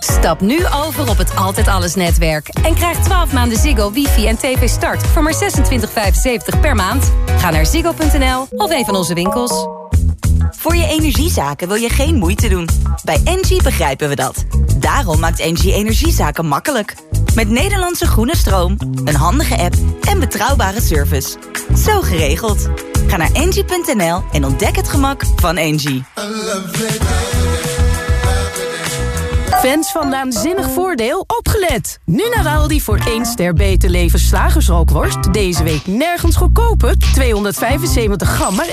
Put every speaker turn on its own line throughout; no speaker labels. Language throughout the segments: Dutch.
Stap nu over op het Altijd Alles netwerk. En krijg 12 maanden Ziggo, wifi en tv start voor maar 26,75 per maand. Ga naar ziggo.nl of een van onze winkels.
Voor je energiezaken wil je geen moeite doen. Bij Engie begrijpen we dat. Daarom maakt Engie energiezaken makkelijk. Met Nederlandse groene stroom, een handige app en betrouwbare service. Zo geregeld. Ga naar engie.nl en ontdek het gemak van Engie.
Fans van Naanzinnig Voordeel, opgelet! Nu naar Aldi voor 1 ster beter leven slagersrookworst. Deze week nergens goedkoper. 275 gram, maar 1,69.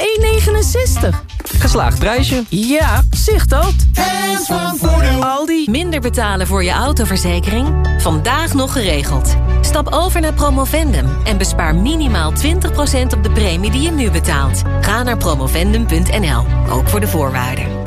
Geslaagd prijsje.
Ja, zicht dat.
Fans van Voordeel.
Aldi.
Minder betalen voor je autoverzekering? Vandaag nog geregeld. Stap over naar Promovendum en bespaar minimaal 20% op de premie die je nu betaalt. Ga naar promovendum.nl, ook voor de voorwaarden.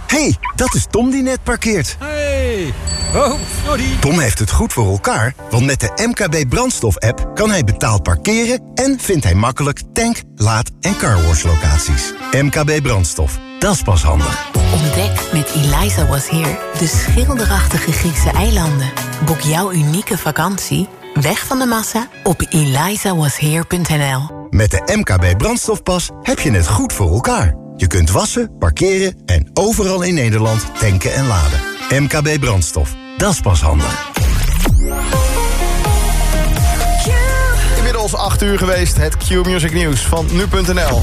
Hey, dat is Tom die net parkeert.
Hey. Oh, sorry.
Tom heeft het goed voor elkaar, want met de MKB brandstof-app... kan hij betaald parkeren en vindt hij makkelijk tank, laad- en carwash locaties. MKB brandstof, dat is pas handig.
Ontdek met Eliza Was Here de schilderachtige Griekse eilanden. Boek jouw unieke vakantie, weg van de massa, op elizawasheer.nl.
Met de MKB brandstofpas heb je het goed voor elkaar. Je kunt wassen, parkeren en overal in Nederland tanken en laden. MKB brandstof, dat is pas handig.
Inmiddels 8 uur geweest, het Q-Music Nieuws van nu.nl.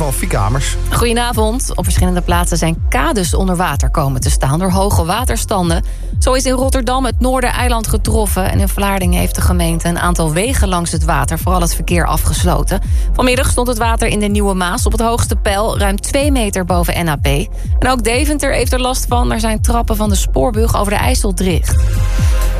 Van.
Goedenavond. Op verschillende plaatsen zijn kades onder water komen te staan... door hoge waterstanden. Zo is in Rotterdam het Noordereiland getroffen... en in Vlaardingen heeft de gemeente een aantal wegen langs het water... vooral het verkeer afgesloten. Vanmiddag stond het water in de Nieuwe Maas op het hoogste pijl... ruim 2 meter boven NAP. En ook Deventer heeft er last van. Er zijn trappen van de spoorbrug over de IJssel dicht.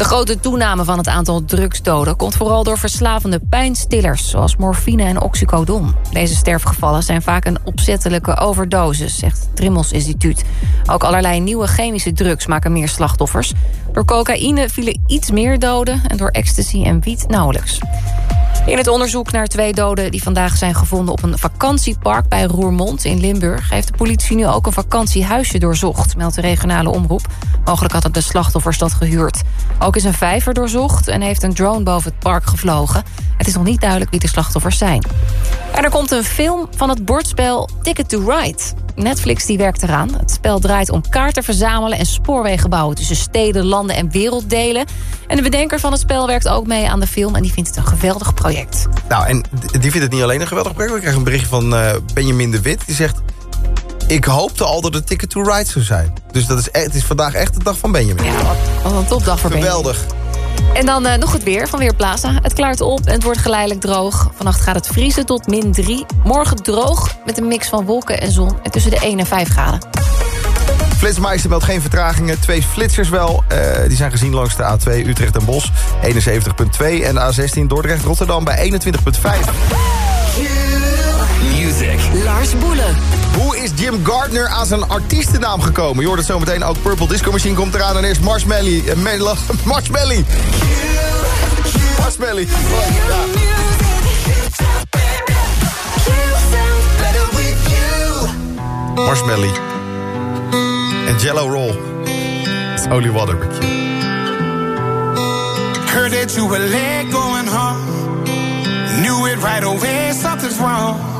De grote toename van het aantal drugsdoden komt vooral door verslavende pijnstillers, zoals morfine en oxycodon. Deze sterfgevallen zijn vaak een opzettelijke overdosis, zegt het Trimmels Instituut. Ook allerlei nieuwe chemische drugs maken meer slachtoffers. Door cocaïne vielen iets meer doden en door ecstasy en wiet nauwelijks. In het onderzoek naar twee doden die vandaag zijn gevonden op een vakantiepark bij Roermond in Limburg... heeft de politie nu ook een vakantiehuisje doorzocht, meldt de regionale omroep. Mogelijk hadden de slachtoffers dat gehuurd. Ook is een vijver doorzocht en heeft een drone boven het park gevlogen. Het is nog niet duidelijk wie de slachtoffers zijn. En er komt een film van het bordspel Ticket to Ride. Netflix die werkt eraan. Het spel draait om kaarten verzamelen en spoorwegen bouwen... tussen steden, landen en werelddelen. En de bedenker van het spel werkt ook mee aan de film... en die vindt het een geweldig project.
Nou, en die vindt het niet alleen een geweldig project. We krijgen een berichtje van uh, Benjamin de Wit. Die zegt... Ik hoopte al dat het Ticket to Ride zou zijn. Dus dat is, het is vandaag echt de dag van Benjamin.
Ja, wat een topdag voor
Geweldig.
En dan uh, nog het weer van Weerplaza. Het klaart op en het wordt geleidelijk droog. Vannacht gaat het vriezen tot min 3. Morgen droog met een mix van wolken en zon. En tussen de 1 en 5 graden.
Flitsmeister meldt geen vertragingen. Twee flitsers wel. Uh, die zijn gezien langs de A2 Utrecht en Bos. 71.2 en de A16 Dordrecht Rotterdam bij 21.5.
Lars Boelen.
Hoe is Jim Gardner aan zijn artiestennaam gekomen? Je hoort het zometeen ook. Purple Disco Machine komt eraan. En eerst Marshmelly. Uh, Marshmelly. Marshmelly. Marshmelly. En Jello Roll. It's only water with you.
Heard that you were late going home. Knew it right away, something's wrong.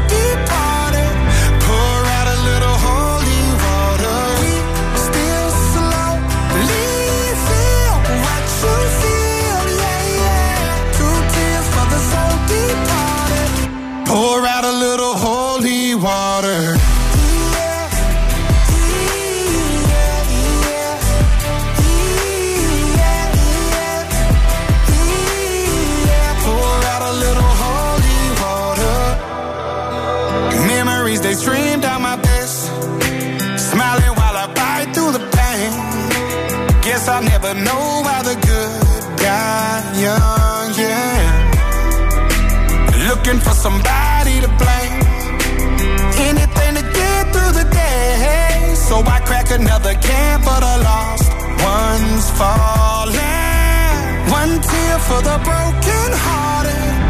Pour out a little holy water. They streamed out my best, smiling while I bite through the pain. Guess I never know a camp for the lost ones falling, one tear for the broken hearted.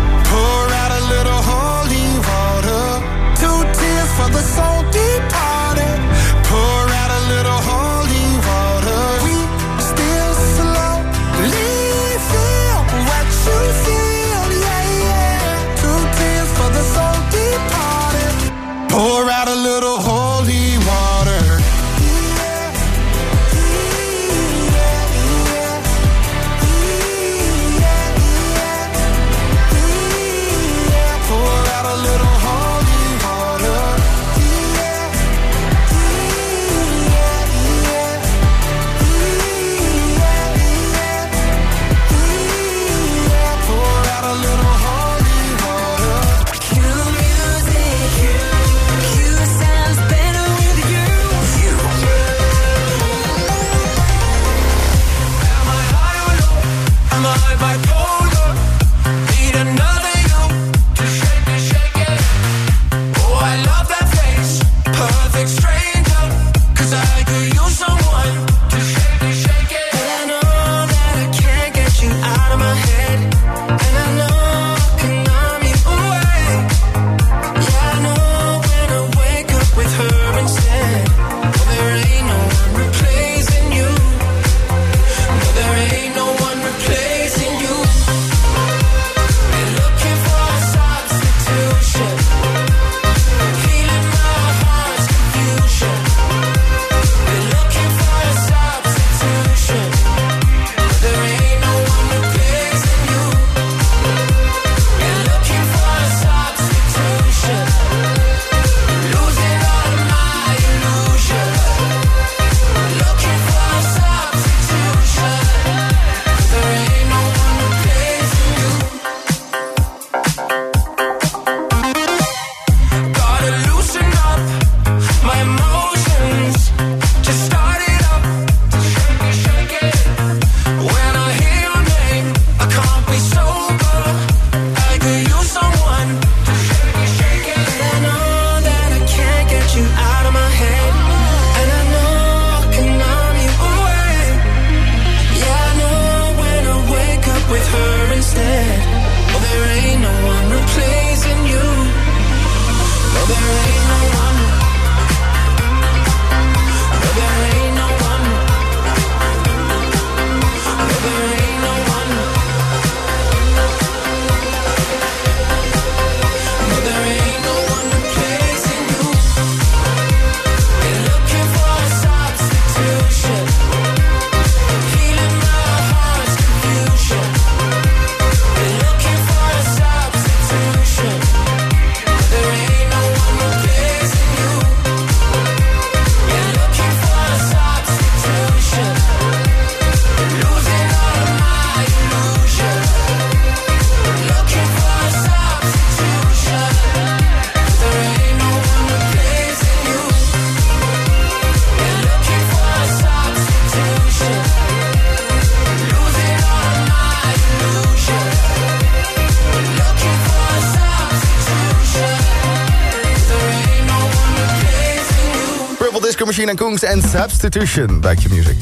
Mesker Machine Kungs en Substitution bij Q-Music.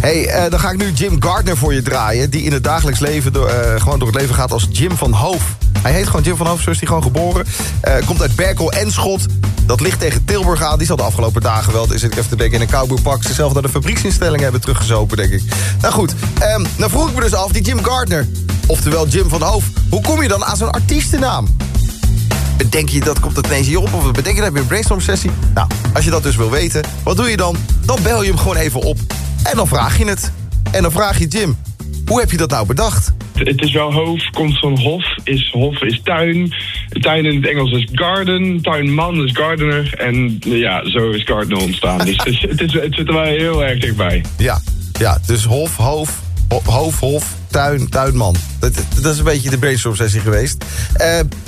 hey, eh, dan ga ik nu Jim Gardner voor je draaien... die in het dagelijks leven door, eh, gewoon door het leven gaat als Jim van Hoof. Hij heet gewoon Jim van Hoof, zo is hij gewoon geboren. Eh, komt uit Berkel en Schot. Dat ligt tegen Tilburg aan. Die zal de afgelopen dagen wel, is Ik even te denken, in een cowboypak... zelf naar de fabrieksinstelling hebben teruggezopen, denk ik. Nou goed, um, dan vroeg ik me dus af, die Jim Gardner... oftewel Jim van Hoof, hoe kom je dan aan zo'n artiestennaam? bedenk je dat, komt dat ineens hier op? Of bedenk je dat bij een brainstorm sessie? Nou, als je dat dus wil weten, wat doe je dan? Dan bel je hem gewoon even op en dan vraag je het. En dan vraag je Jim, hoe heb je dat nou bedacht?
Het is wel hoofd, komt van hof, is, hof is tuin. Tuin in het Engels is garden, tuinman is gardener. En ja, zo is gardener ontstaan. dus het, is, het, zit er wel heel erg dichtbij.
Ja, ja dus hof, hoofd, ho- hoofd, hof, tuin, tuinman. Dat, dat is een beetje de brainstorm sessie geweest.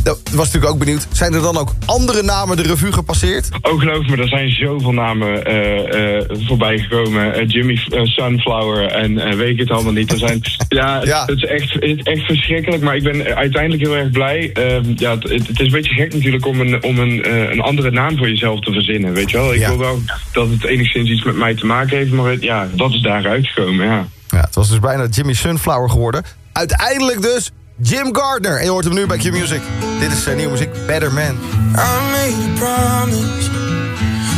Dat was natuurlijk ook benieuwd. Zijn er dan ook andere namen de revue gepasseerd?
Oh, geloof me, er zijn zoveel namen eh, voorbij gekomen. Jimmy Sunflower en weet ik het allemaal niet. Er zijn, ja, Het, het is echt, het is echt verschrikkelijk, maar ik ben uiteindelijk heel erg blij. Ehm, ja, het, het is een beetje gek natuurlijk om een, om een, een andere naam voor jezelf te verzinnen, weet je wel. Ik wil wel dat het enigszins iets met mij te maken heeft, maar ja, dat is daaruit gekomen, ja.
Ja, het was dus bijna Jimmy Sunflower geworden. Uiteindelijk dus Jim Gardner. En je hoort hem nu bij Q-Music. Dit is zijn nieuwe muziek, Better Man.
I made a promise.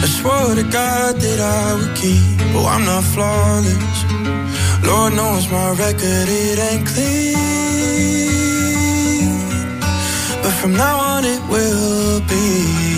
I swore to God that I would keep. Oh, I'm not flawless. Lord knows my record, it ain't clean. But from now on, it will be.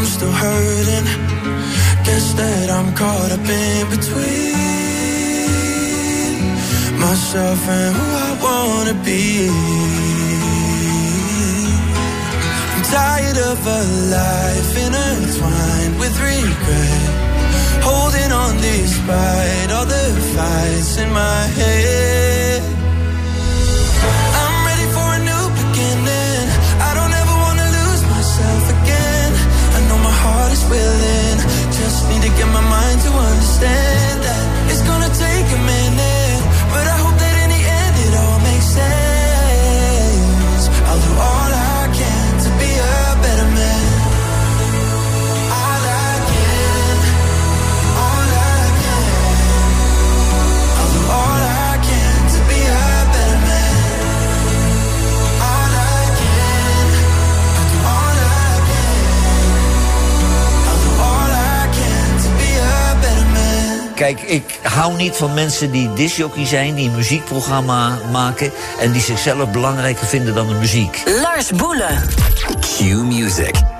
I'm still hurting. Guess that I'm caught up in between myself and who I wanna be. I'm tired of a life intertwined with regret. Holding on despite all the fights in my head. Understand that it's gonna take a minute.
Kijk, ik hou niet van mensen die disjockey zijn, die een muziekprogramma maken en die zichzelf belangrijker vinden dan de muziek.
Lars Boelen.
Q Music.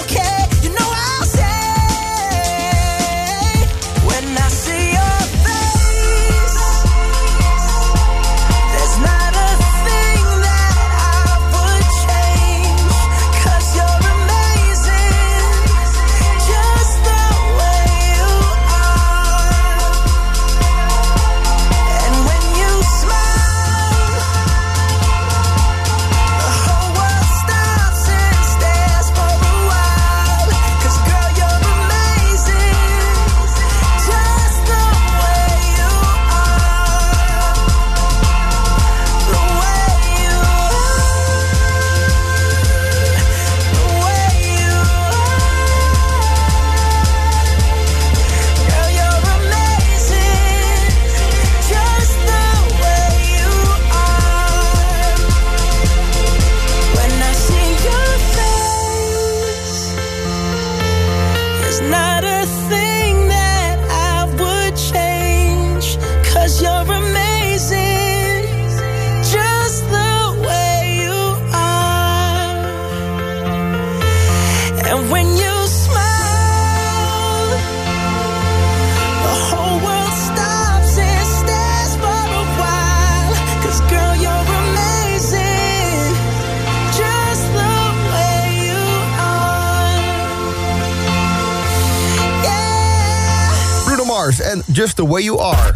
Mars en Just The Way You Are.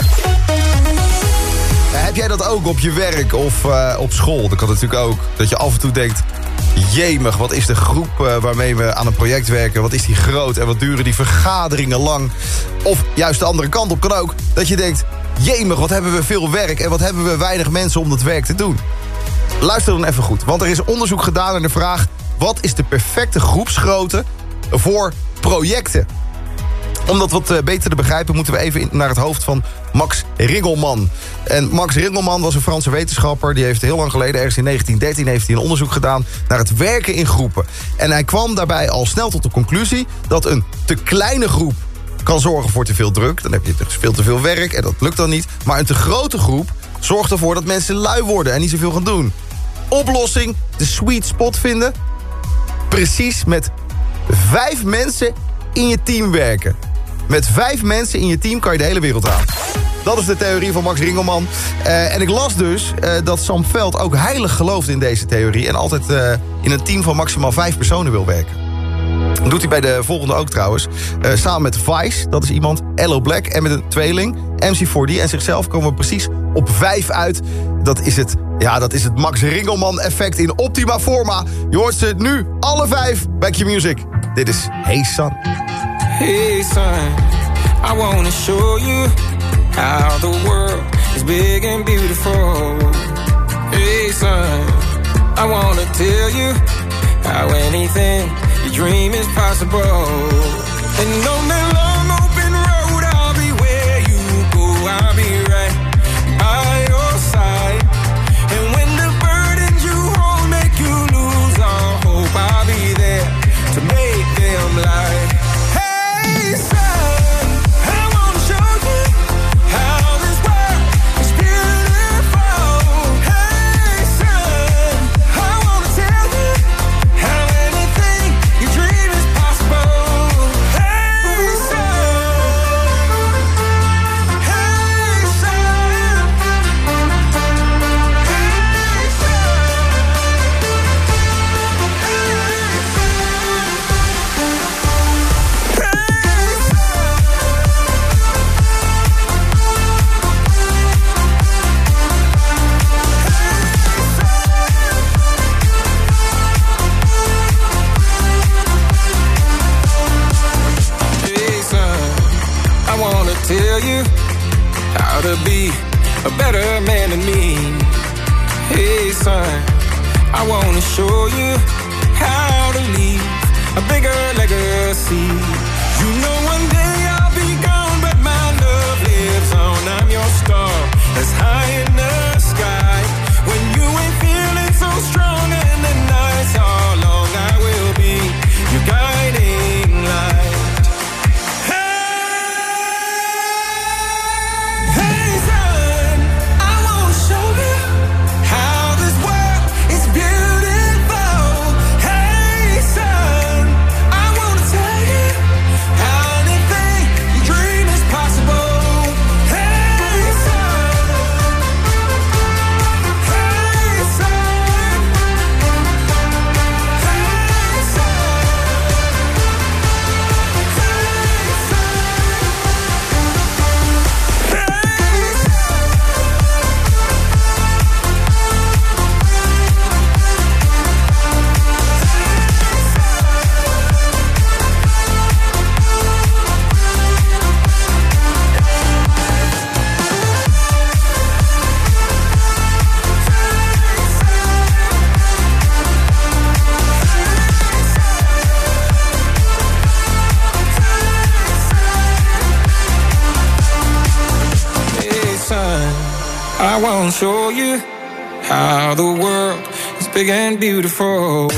Heb jij dat ook op je werk of eh, op school? Dat kan natuurlijk ook. Dat je af en toe denkt... Jemig, wat is de groep eh, waarmee we aan een project werken? Wat is die groot en wat duren die vergaderingen lang? Of juist de andere kant op kan ook. Dat je denkt, jemig, wat hebben we veel werk... en wat hebben we weinig mensen om dat werk te doen? Luister dan even goed, want er is onderzoek gedaan naar de vraag... wat is de perfecte groepsgrootte voor projecten? Om dat wat eh, beter te begrijpen moeten we even naar het hoofd van Max Ringelman. En Max Ringelman was een Franse wetenschapper. Die heeft heel lang geleden, ergens in 1913, heeft hij een onderzoek gedaan naar het werken in groepen. En hij kwam daarbij al snel tot de conclusie dat een te kleine groep kan zorgen voor te veel druk. Dan heb je dus veel te veel werk en dat lukt dan niet. Maar een te grote groep zorgt ervoor dat mensen lui worden en niet zoveel gaan doen. Oplossing, de sweet spot vinden. Precies met vijf mensen in je team werken. Met vijf mensen in je team kan je de hele wereld aan. Dat is de theorie van Max Ringelman. Eh, en ik las dus eh, dat Sam Veld ook heilig gelooft in deze theorie... en altijd eh, in een team van maximaal vijf personen wil werken. Dat doet hij bij de volgende ook trouwens. Samen met Vice, dat is iemand, Ello Black en met een tweeling, MC4D. En zichzelf komen we precies op vijf uit. Dat is het, ja, dat is het Max Ringelman effect in optima forma. Je hoort ze nu, alle vijf, bij Q-Music. Dit is Hey Son.
Hey son, I wanna show you how the world is big and beautiful. Hey son, I wanna tell you how anything you dream is possible. And on that and show you how the world is big and beautiful.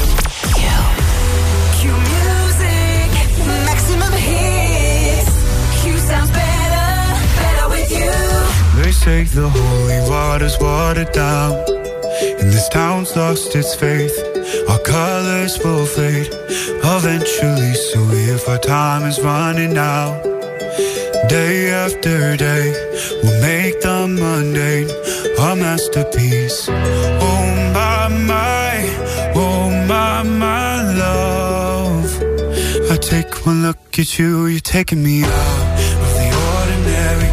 They say the holy water's watered down, and this town's lost its faith. Our colors will fade eventually. So if our time is running out day after day. We'll make the mundane a masterpiece. Oh my my, oh my my love. I take one look at you, you're taking me out of the ordinary.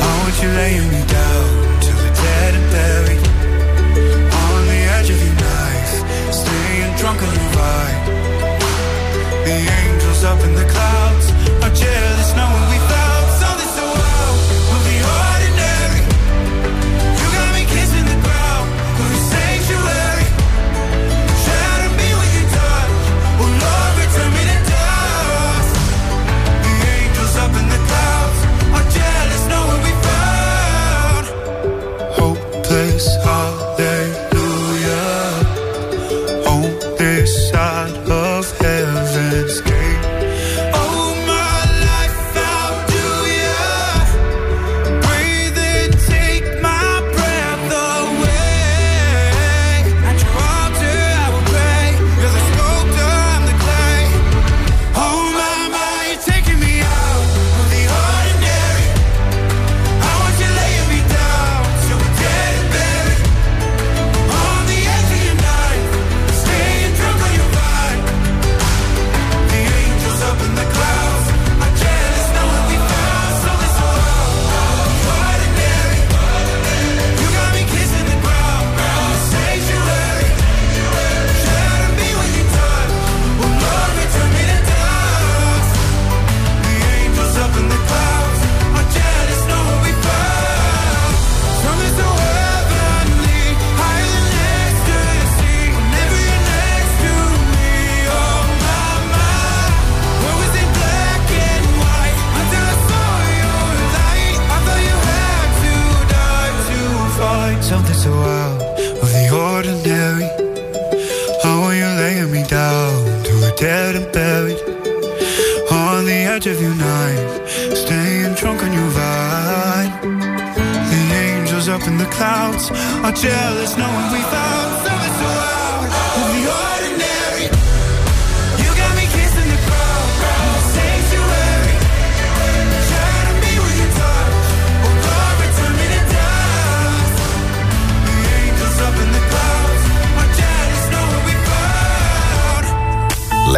I want you laying me down.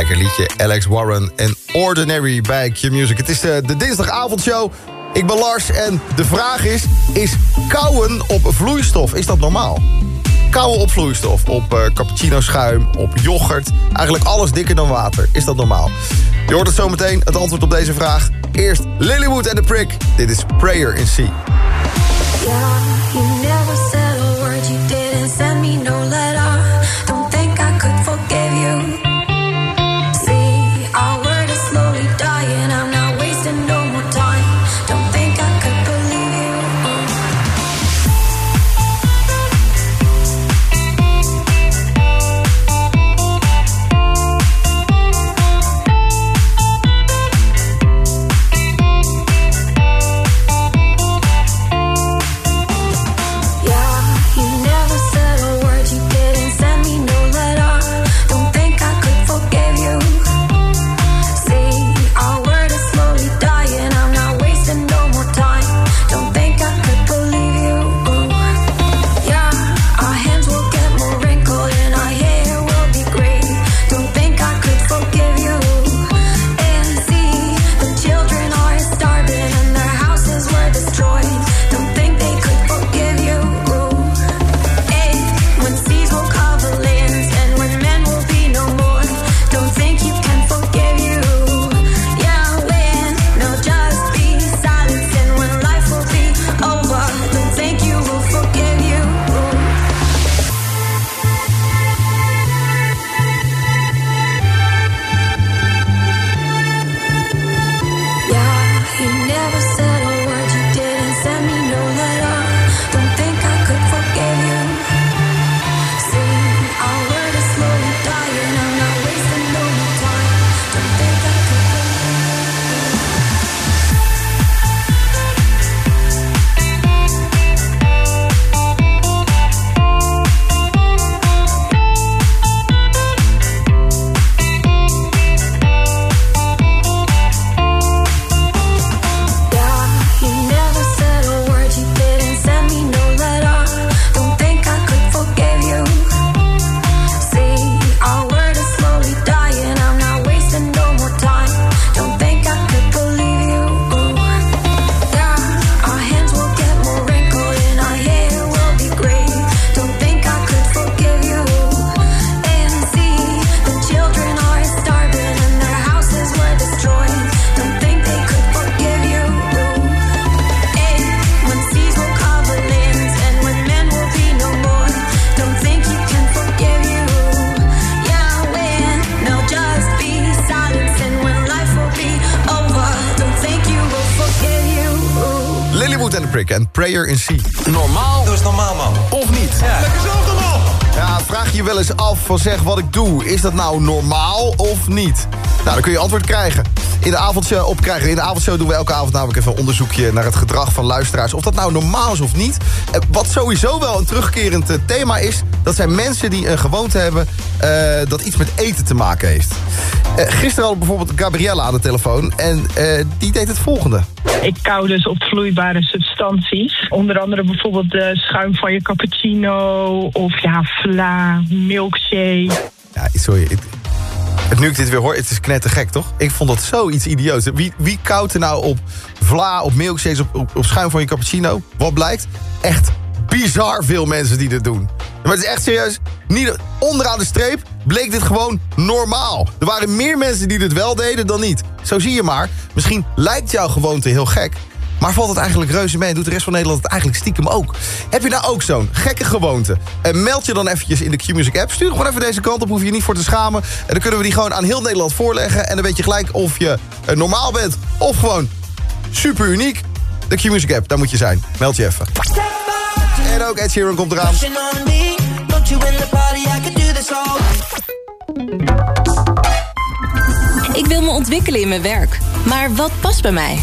lekker liedje. Alex Warren en Ordinary bij Q-Music. Het is eh, de, dinsdagavondshow. Ik ben Lars en de vraag is... is kouwen op vloeistof, is dat normaal? Kouwen op vloeistof, op uh, cappuccino schuim, op yoghurt. Eigenlijk alles dikker dan water. Is dat normaal? Je hoort het zometeen, het antwoord op deze vraag. Eerst Lilywood en de prik. Dit is Prayer in C. wat ik doe. Is dat nou normaal of niet? Nou, dan kun je antwoord krijgen. In de avondshow opkrijgen. In de avondshow doen we elke avond namelijk even een onderzoekje naar het gedrag van luisteraars. Of dat nou normaal is of niet. Eh, Wat sowieso wel een terugkerend eh, thema is. Dat zijn mensen die een gewoonte hebben eh, dat iets met eten te maken heeft. Eh, gisteren hadden bijvoorbeeld Gabriella aan de telefoon. En die deed het volgende.
Ik kou dus op vloeibare. Onder andere bijvoorbeeld de schuim van je cappuccino of ja, vla, milkshake.
Ja, sorry. het- nu ik dit weer hoor, het is knettergek, toch? Ik vond dat zoiets idioots. Wie, wie koudt er nou op vla, op milkshakes, op, op, op schuim van je cappuccino? Wat blijkt? Echt bizar veel mensen die dit doen. Maar het is echt serieus. Niet, onderaan de streep bleek dit gewoon normaal. Er waren meer mensen die dit wel deden dan niet. Zo zie je maar. Misschien lijkt jouw gewoonte heel gek. Maar valt het eigenlijk reuze mee en doet de rest van Nederland het eigenlijk stiekem ook? Heb je nou ook zo'n gekke gewoonte? En meld je dan eventjes in de Q-Music app. Stuur gewoon even deze kant op, hoef je je niet voor te schamen. En dan kunnen we die gewoon aan heel Nederland voorleggen. En dan weet je gelijk of je eh, normaal bent of gewoon super uniek. De Q-Music app, daar moet je zijn. Meld je even. En ook Ed Sheeran komt eraan.
Ik wil me ontwikkelen in mijn werk. Maar wat past bij mij?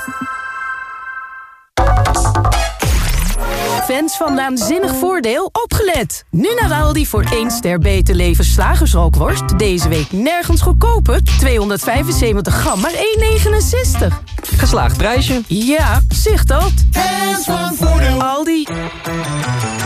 Fans van Naanzinnig Voordeel, opgelet! Nu naar Aldi voor 1 ster beter leven slagersrookworst. Deze week nergens goedkoper. 275 gram, maar 1,69.
Geslaagd prijsje.
Ja, zicht dat.
Fans van Voordeel.
Aldi.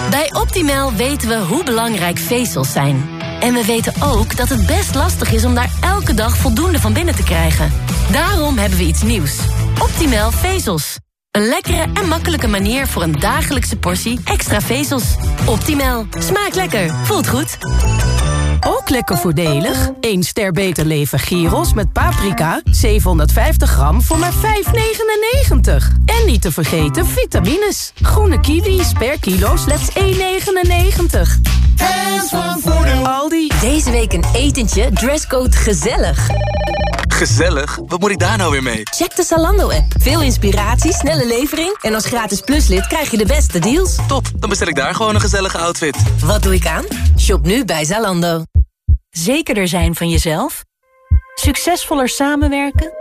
Bij Optimal weten we hoe belangrijk vezels zijn. En we weten ook dat het best lastig is om daar elke dag voldoende van binnen te krijgen. Daarom hebben we iets nieuws. Optimal vezels. Een lekkere en makkelijke manier voor een dagelijkse portie extra vezels. Optimal. Smaakt lekker. Voelt goed.
Ook lekker voordelig. 1 ster beter leven gyros met paprika. 750 gram voor maar 5,99. En niet te vergeten vitamines. Groene kiwis per kilo slechts 1,99.
Fans van Voordeel.
Aldi.
Deze week een etentje, dresscode gezellig.
Gezellig? Wat moet ik daar nou weer mee?
Check de Zalando-app. Veel inspiratie, snelle levering... en als gratis pluslid krijg je de beste deals.
Top, dan bestel ik daar gewoon een gezellige outfit.
Wat doe ik aan? Shop nu bij Zalando. Zekerder zijn van jezelf? Succesvoller samenwerken?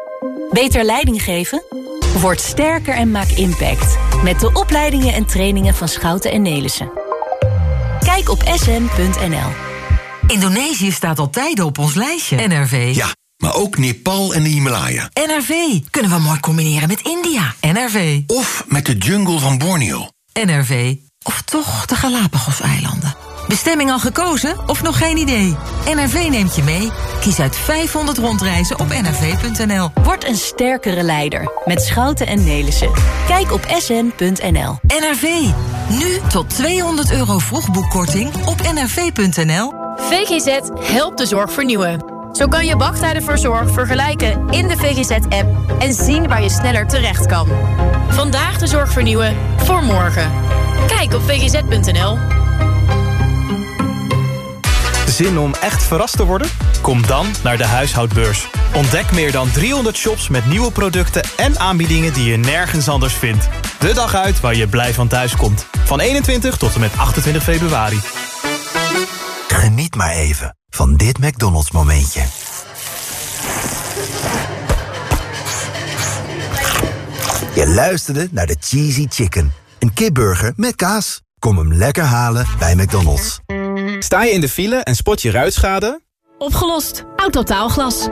Beter leiding geven? Word sterker en maak impact. Met de opleidingen en trainingen van Schouten en Nelissen. Kijk op sn.nl.
Indonesië staat al tijden op ons lijstje. NRV.
Ja, maar ook Nepal en de Himalaya.
NRV. Kunnen we mooi combineren met India. NRV.
Of met de jungle van Borneo.
NRV. Of toch de Galapagos-eilanden. Bestemming al gekozen of nog geen idee? NRV neemt je mee. Kies uit 500 rondreizen op nrv.nl.
Word een sterkere leider met Schouten en Nelissen. Kijk op sn.nl.
NRV. Nu tot 200 euro vroegboekkorting op nrv.nl.
VGZ helpt de zorg vernieuwen. Zo kan je wachttijden voor zorg vergelijken in de VGZ-app en zien waar je sneller terecht kan. Vandaag de zorg vernieuwen voor morgen. Kijk op vgz.nl.
Zin om echt verrast te worden? Kom dan naar de huishoudbeurs. Ontdek meer dan 300 shops met nieuwe producten en aanbiedingen die je nergens anders vindt. De dag uit waar je blij van thuis komt. Van 21 tot en met 28 februari.
Geniet maar even van dit McDonald's momentje. Je luisterde naar de Cheesy Chicken. Een kipburger met kaas. Kom hem lekker halen bij McDonald's.
Sta je in de file en spot je ruitschade?
Opgelost. Autotaalglas.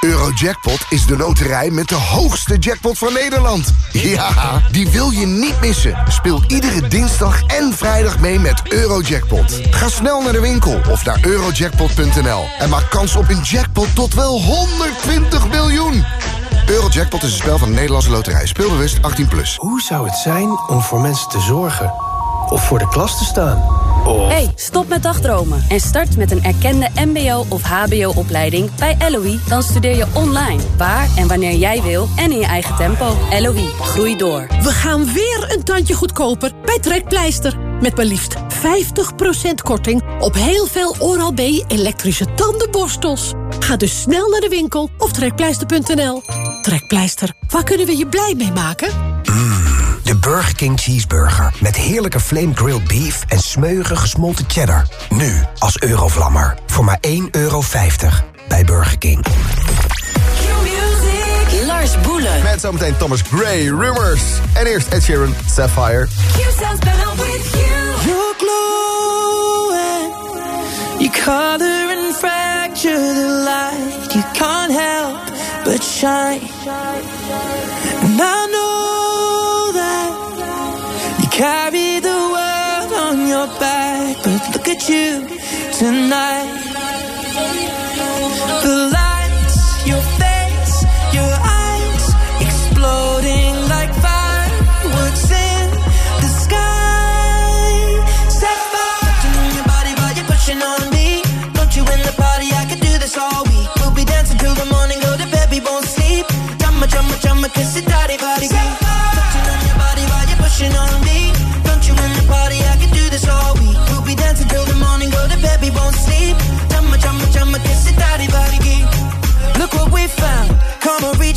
Eurojackpot is de loterij met de hoogste jackpot van Nederland. Ja, die wil je niet missen. Speel iedere dinsdag en vrijdag mee met Eurojackpot. Ga snel naar de winkel of naar eurojackpot.nl en maak kans op een jackpot tot wel 120 miljoen. Eurojackpot is een spel van de Nederlandse loterij. Speelbewust 18+. Plus.
Hoe zou het zijn om voor mensen te zorgen? Of voor de klas te staan?
Hey, stop met dagdromen en start met een erkende mbo- of hbo-opleiding bij LOE. Dan studeer je online, waar en wanneer jij wil en in je eigen tempo. LOE, groei door.
We gaan weer een tandje goedkoper bij Trekpleister. Met maar liefst 50% korting op heel veel Oral-B elektrische tandenborstels. Ga dus snel naar de winkel of trekpleister.nl. Trekpleister, waar kunnen we je blij mee maken?
De Burger King Cheeseburger. Met heerlijke flame grilled beef en smeuige gesmolten cheddar. Nu als Eurovlammer. Voor maar 1,50 euro bij Burger King.
Lars Boelen.
Met zometeen Thomas Gray, Rumors. En eerst Ed Sheeran, Sapphire.
You're glowing. You color and fracture the light. You can't help but shine. And I know you carry the world on your back. But look at you tonight. The lights,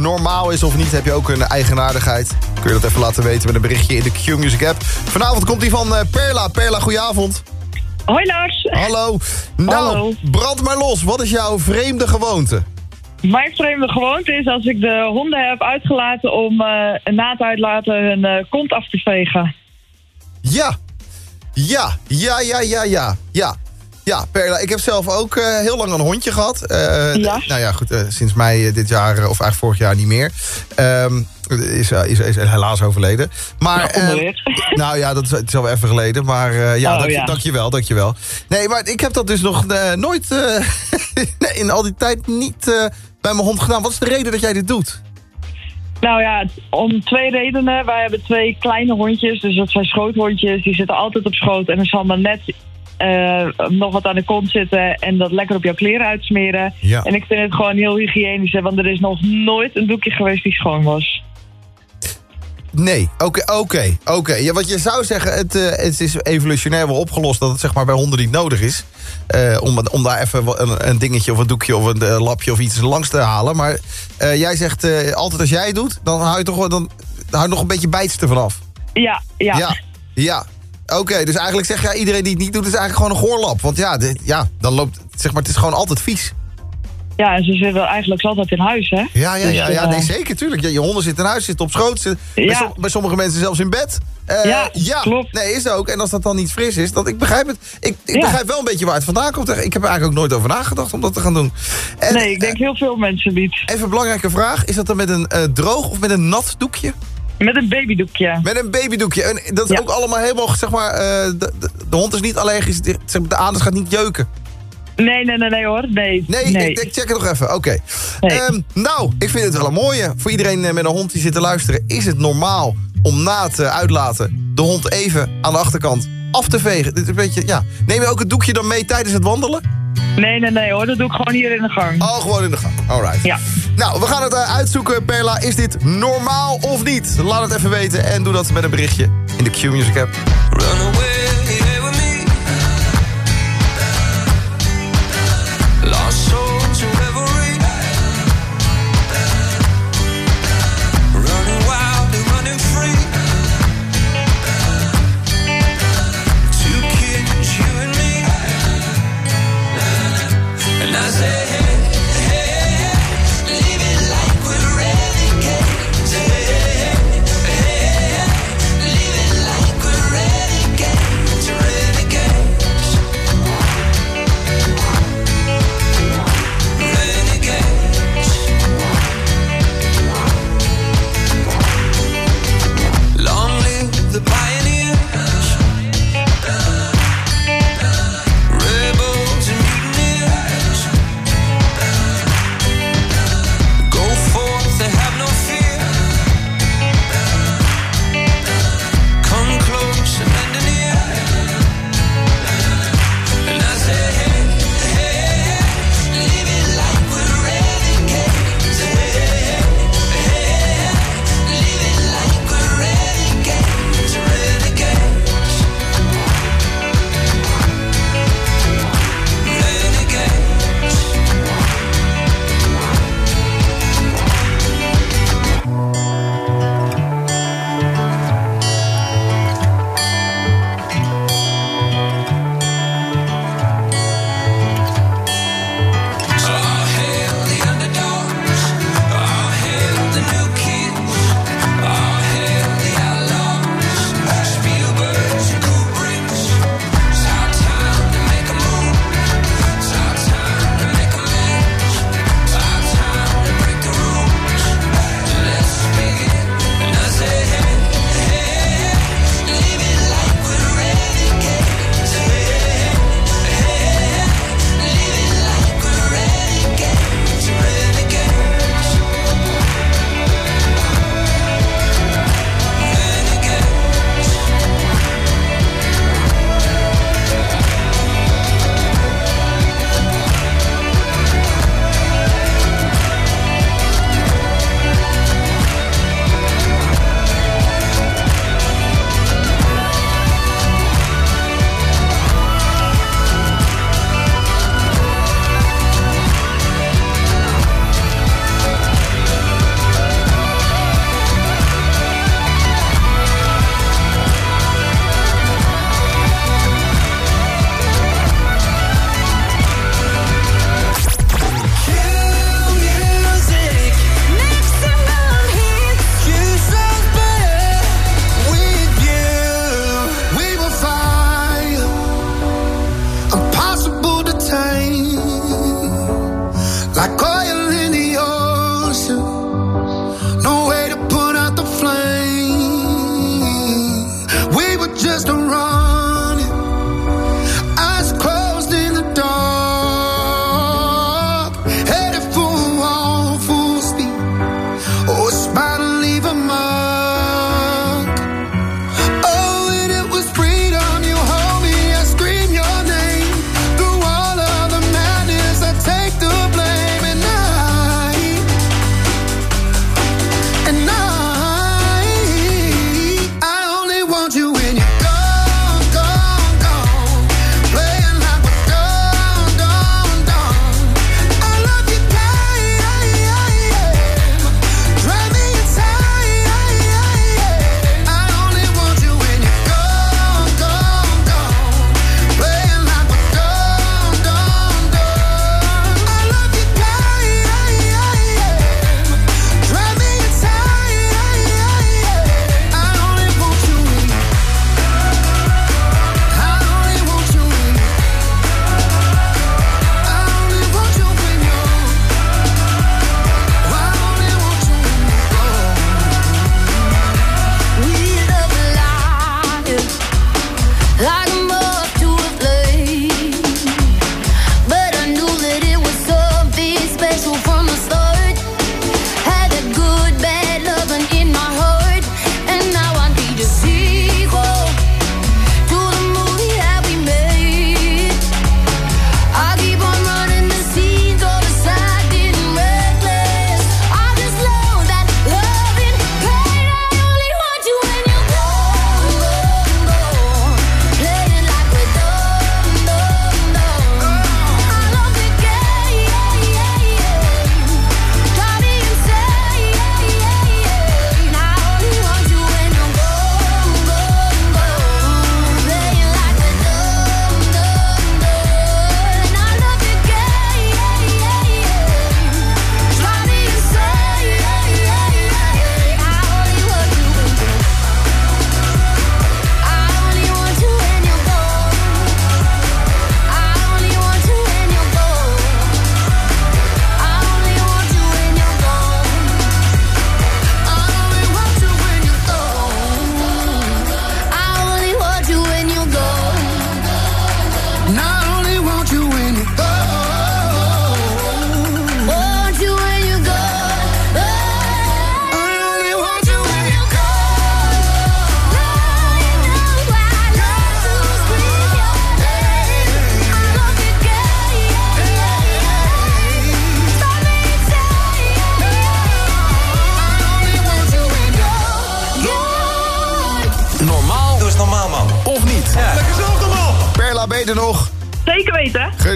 normaal is
of niet. Heb je ook een eigenaardigheid? Kun je dat even laten weten met een berichtje in de Q-Music app. Vanavond komt die van eh, Perla. Perla, goedenavond.
Hoi Lars.
Hallo. Nou,
Hallo.
brand maar los. Wat is jouw vreemde gewoonte?
Mijn vreemde gewoonte is als ik de honden heb uitgelaten om eh, na het uitlaten hun eh, kont af te vegen.
Ja. Ja, ja, ja, ja, ja. Ja, ja Perla, ik heb zelf ook eh, heel lang een hondje gehad. Eh,
Ja.
Nou ja, goed, eh, sinds mei dit jaar, of eigenlijk vorig jaar niet meer. Ehm, is, is, is helaas overleden. Maar,
Ja,
ehm, nou ja, dat is, het is al even geleden. Maar eh, ja,
Oh,
dank,
ja.
dankjewel, dankjewel. Nee, maar ik heb dat dus nog nooit in al die tijd niet bij mijn hond gedaan. Wat is de reden dat jij dit doet?
Nou ja, om twee redenen. Wij hebben twee kleine hondjes, dus dat zijn schoothondjes. Die zitten altijd op schoot en er zal maar net nog wat aan de kont zitten en dat lekker op jouw kleren uitsmeren.
Ja.
En ik vind het gewoon heel hygiënisch, hè, want er is nog nooit een doekje geweest die schoon was.
Nee, oké, oké, oké. Ja, wat je zou zeggen, het, eh, het is evolutionair wel opgelost... dat het zeg maar bij honden niet nodig is. eh, om, om daar even een, een dingetje of een doekje of een eh, lapje of iets langs te halen. Maar eh, jij zegt eh, altijd als jij het doet, dan hou je toch wel dan, hou je nog een beetje bijtste vanaf.
Ja, ja.
Ja, ja. Oké, dus eigenlijk zeg jij iedereen die het niet doet, is eigenlijk gewoon een goorlap. Want ja, dit- ja dan loopt, zeg maar, het is gewoon altijd vies.
Ja, en ze zitten eigenlijk altijd in huis, hè?
Ja, ja,
Dus,
ja, ja
eh,
nee, zeker, tuurlijk. Ja, je honden zitten in huis, zitten op schoot. Zitten, bij,
Ja.
som- bij sommige mensen zelfs in bed. Eh,
Ja, klopt.
Nee, is ook. En als dat dan niet fris is, dat, ik begrijp het. Ik, ik
Ja.
begrijp wel een beetje waar het vandaan komt. Ik heb er eigenlijk ook nooit over nagedacht om dat te gaan doen. En,
nee, ik denk heel veel mensen niet.
Even een belangrijke vraag. Is dat dan met een eh, droog of met een nat doekje?
Met een babydoekje.
Met een babydoekje. En dat is ook allemaal helemaal, zeg maar... eh, de, de, de hond is niet allergisch. De, de anus gaat niet jeuken.
Nee, nee, nee, nee hoor. Nee.
Nee, Ik, ik check het nog even. Oké.
Nee.
Ehm, nou, ik vind het wel een mooie. Voor iedereen eh, met een hond die zit te luisteren... is het normaal om na het eh, uitlaten... de hond even aan de achterkant af te vegen. Dit is een beetje, ja. Neem je ook het doekje dan mee tijdens het wandelen?
Nee, nee, nee hoor. Dat doe ik gewoon hier in de gang.
Oh, gewoon in de gang. Alright.
Ja.
Nou, we gaan het eh, uitzoeken, Perla. Is dit normaal of niet? Laat het even weten en doe dat met een berichtje in de Q-Music app.
Run away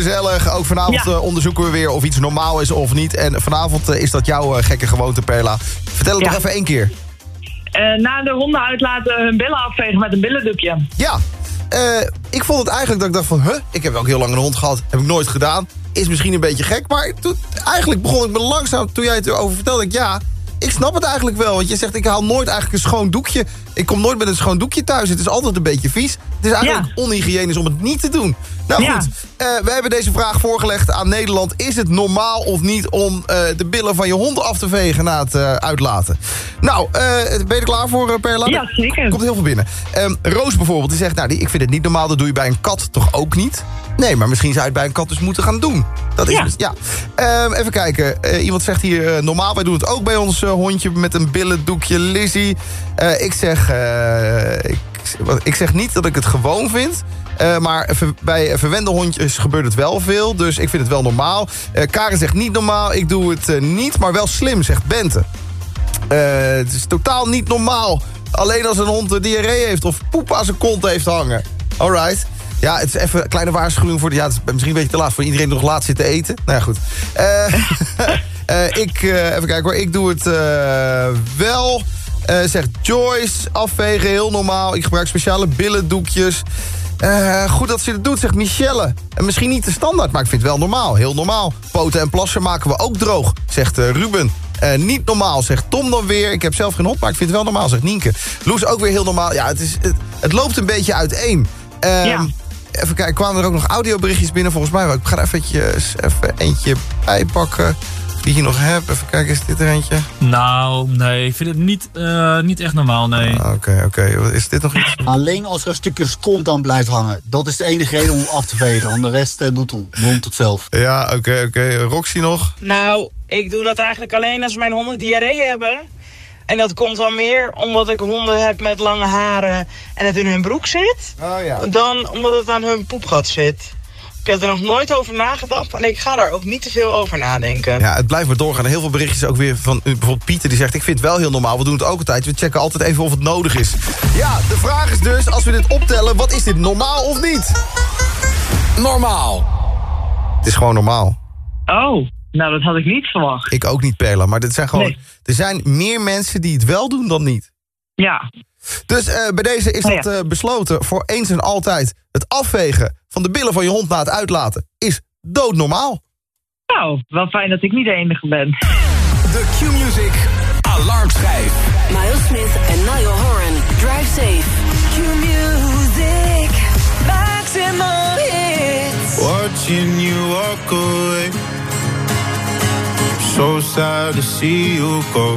Gezellig. Ook vanavond
Ja.
eh, onderzoeken we weer of iets normaal is of niet. En vanavond eh, is dat jouw eh, gekke gewoonte, Perla. Vertel het
Ja.
nog even één keer.
Eh, na de honden uitlaten hun billen afvegen met een billendoekje.
Ja, eh, ik vond het eigenlijk dat ik dacht van... Huh, ik heb ook heel lang een hond gehad. Heb ik nooit gedaan. Is misschien een beetje gek. Maar toen, eigenlijk begon ik me langzaam... Toen jij het erover vertelde, ik ja... Ik snap het eigenlijk wel. Want je zegt, ik haal nooit eigenlijk een schoon doekje. Ik kom nooit met een schoon doekje thuis. Het is altijd een beetje vies. Het is eigenlijk onhygiënisch om het niet te doen. Nou
Ja.
goed, eh, we hebben deze vraag voorgelegd aan Nederland. Is het normaal of niet om eh, de billen van je hond af te vegen na het eh, uitlaten? Nou, ben je er klaar voor, Perla?
Ja, zeker.
Komt heel veel binnen. Ehm, Roos bijvoorbeeld, die zegt, nou, die, ik vind het niet normaal. Dat doe je bij een kat toch ook niet? Nee, maar misschien zou je het bij een kat dus moeten gaan doen. Dat is
Ja.
ja. Ehm, even kijken. Iemand zegt hier, normaal, wij doen het ook bij ons hondje met een billendoekje. Lizzie. Ik zeg... eh, ik, ik zeg niet dat ik het gewoon vind. eh, maar bij verwende hondjes gebeurt het wel veel. Dus ik vind het wel normaal. Eh, Karen zegt niet normaal. Ik doe het niet, maar wel slim, zegt Bente. Het is totaal niet normaal. Alleen als een hond eh, diarree heeft of poep aan zijn kont heeft hangen. Alright. Ja, het is even een kleine waarschuwing voor... Ja, het is misschien een beetje te laat voor iedereen die nog laat zit te eten. Nou ja, goed. Ik, even kijken hoor. Ik doe het wel. Eh, zegt Joyce. Afvegen, heel normaal. Ik gebruik speciale billendoekjes. Eh, goed dat ze het doet, zegt Michelle. En misschien niet de standaard, maar ik vind het wel normaal. Heel normaal. Poten en plassen maken we ook droog, zegt eh, Ruben. Eh, niet normaal, zegt Tom dan weer. Ik heb zelf geen hond, maar ik vind het wel normaal, zegt Nienke. Loes ook weer heel normaal. Ja, het, is, het, het loopt een beetje uiteen. Ehm,
Ja.
Even kijken, kwamen er ook nog audioberichtjes binnen volgens mij. Ik ga er eventjes, even eentje bijpakken. Die ik hier nog heb. Even kijken, is dit er eentje?
Nou, nee, ik vind het niet, eh, niet echt normaal, nee.
Ah, Oké, oké. Wat Is dit nog iets?
Alleen als er een stukje kont aan blijft hangen. Dat is de enige reden om hem af te vegen. Want de rest eh, doet het zelf.
Ja, oké, oké. Roxy nog?
Nou, ik doe dat eigenlijk alleen als mijn honden diarree hebben. En dat komt dan meer omdat ik honden heb met lange haren en het in hun broek zit.
Oh ja.
Dan omdat het aan hun poepgat zit. Ik heb er nog nooit over nagedacht en ik ga daar ook niet te veel over nadenken.
Ja, het blijft maar doorgaan. Heel veel berichtjes ook weer van bijvoorbeeld Pieter. Die zegt, ik vind het wel heel normaal. We doen het ook altijd. We checken altijd even of het nodig is. Ja, de vraag is dus, als we dit optellen... wat is dit, normaal of niet? Normaal. Het is gewoon normaal.
Oh, nou dat had ik niet verwacht.
Ik ook niet, Pela. Maar dit zijn gewoon,
Nee.
er zijn meer mensen die het wel doen dan niet.
Ja.
Dus eh, bij deze is
Oh,
dat
ja.
eh, besloten voor eens en altijd. Het afvegen van de billen van je hond na het uitlaten is doodnormaal.
Nou, wel fijn dat ik niet de enige ben.
De Q-Music Alarmschijf.
Miles Smith en Niall Horan. Drive safe. Q-Music. Maximum hits.
Watching you walk away. So sad to see you go.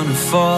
wanna fall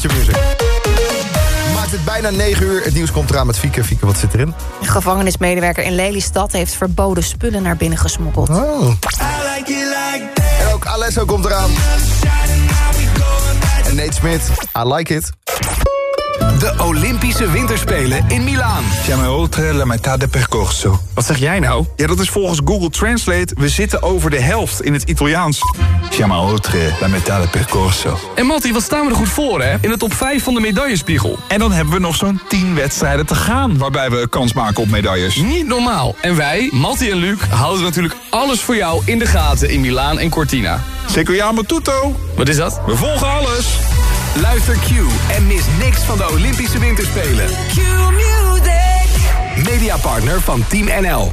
Q Music.
Maakt het bijna 9 uur. Het nieuws komt eraan met Fieke. Fieke, wat zit erin?
Een gevangenismedewerker in Lelystad heeft verboden spullen naar binnen gesmokkeld.
Oh. En ook Alesso komt eraan. En Nate Smit, I like it.
De Olympische Winterspelen in Milaan.
Siamo oltre la metà del percorso.
Wat zeg jij nou?
Ja, dat is volgens Google Translate... we zitten over de helft in het Italiaans. Siamo oltre la metà del percorso.
En Matti, wat staan we er goed voor, hè? In de top 5 van de medaillespiegel.
En dan hebben we nog zo'n 10 wedstrijden te gaan... waarbij we kans maken op medailles.
Niet normaal. En wij, Matti en Luc, houden natuurlijk alles voor jou in de gaten... in Milaan en Cortina.
Securiamo tutto.
Wat is dat?
We volgen alles.
Luister Q en mis niks van de Olympische Winterspelen.
Q-music.
Mediapartner van Team NL.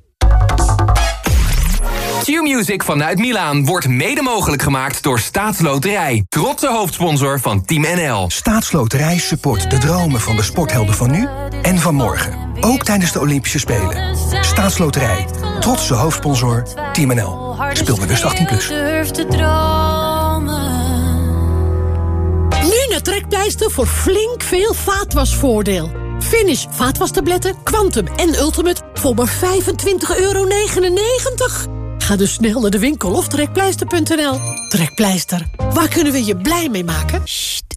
Q-Music vanuit Milaan wordt mede mogelijk gemaakt door Staatsloterij. Trotse hoofdsponsor van Team NL.
Staatsloterij support de dromen van de sporthelden van nu en van morgen. Ook tijdens de Olympische Spelen. Staatsloterij. Trotse hoofdsponsor Team NL. Speel bewust 18+. Plus.
Nu naar Trekpleister voor flink veel vaatwasvoordeel. Finish vaatwastabletten, Quantum en Ultimate voor maar 25,99 euro. Ga dus snel naar de winkel of trekpleister.nl. Trekpleister, waar kunnen we je blij mee maken?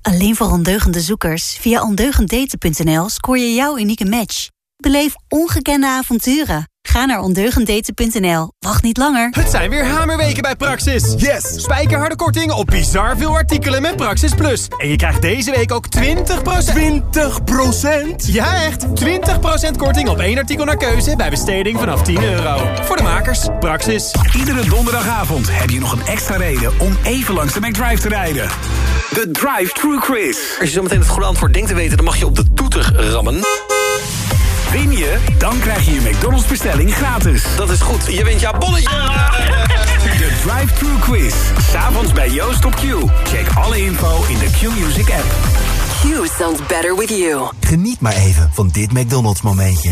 Alleen voor ondeugende zoekers. Via ondeugenddaten.nl scoor je jouw unieke match. Beleef ongekende avonturen. Ga naar ondeugenddaten.nl. Wacht niet langer.
Het zijn weer hamerweken bij Praxis. Yes! Spijkerharde korting op bizar veel artikelen met Praxis Plus. En je krijgt deze week ook 20%... 20%? Ja, echt! 20% korting op één artikel naar keuze bij besteding vanaf 10 euro. Voor de makers, Praxis.
Iedere donderdagavond heb je nog een extra reden om even langs de McDrive te rijden. De Drive-Thru Quiz.
Als je zometeen het goede antwoord denkt te weten... dan mag je op de toeter rammen.
Win je, dan krijg je je McDonald's bestelling gratis.
Dat is goed. Je wint jouw bonnetje.
De Drive-Thru Quiz. S'avonds bij Joost op Q. Check alle info in de Q-Music app.
Q sounds better with you.
Geniet maar even van dit McDonald's momentje.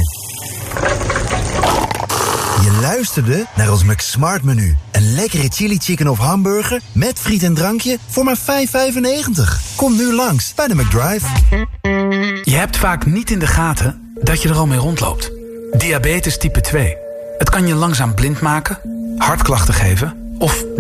Je luisterde naar ons McSmart menu. Een lekkere chili chicken of hamburger met friet en drankje voor maar 5,95. Kom nu langs bij de McDrive.
Je hebt vaak niet in de gaten dat je er al mee rondloopt. Diabetes type 2. Het kan je langzaam blind maken, hartklachten geven of